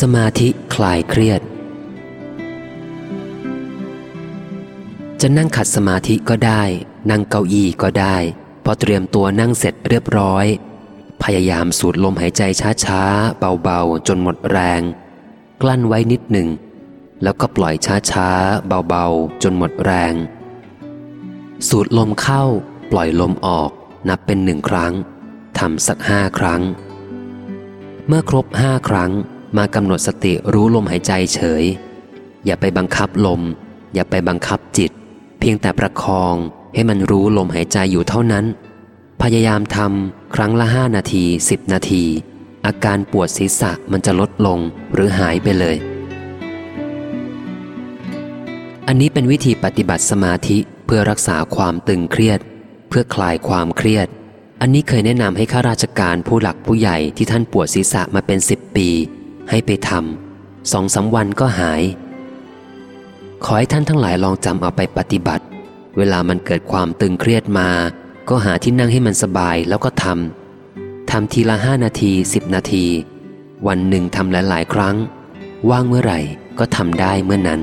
สมาธิคลายเครียด จะนั่งขัดสมาธิก็ได้ นั่งเก้าอี้ก็ได้ พอเตรียมตัวนั่งเสร็จเรียบร้อย พยายามสูดลมหายใจช้าๆ เบาๆ จนหมดแรง กลั้นไว้นิดหนึ่ง แล้วก็ปล่อยช้าๆ เบาๆ จนหมดแรง สูดลมเข้า ปล่อยลมออก นับเป็นหนึ่งครั้งทำสักห้าครั้ง เมื่อครบห้าครั้ง มากำหนดสติรู้ลมหายใจเฉย อย่าไปบังคับลม อย่าไปบังคับจิต เพียงแต่ประคองให้มันรู้ลมหายใจอยู่เท่านั้น พยายามทำครั้งละห้านาทีสิบนาที อาการปวดศีรษะมันจะลดลงหรือหายไปเลย อันนี้เป็นวิธีปฏิบัติสมาธิเพื่อรักษาความตึงเครียด เพื่อคลายความเครียด อันนี้เคยแนะนำให้ข้าราชการผู้หลักผู้ใหญ่ที่ท่านปวดศีรษะมาเป็นสิบปี ให้ไปทำสองสาวันก็หาย ขอให้ท่านทั้งหลายลองจำเอาไปปฏิบัติ เวลามันเกิดความตึงเครียดมา ก็หาที่นั่งให้มันสบายแล้วก็ทำทำทีละห้านาทีสิบนาที วันหนึ่งทำหลายๆ ครั้ง ว่างเมื่อไหร่ก็ทำได้เมื่อนั้น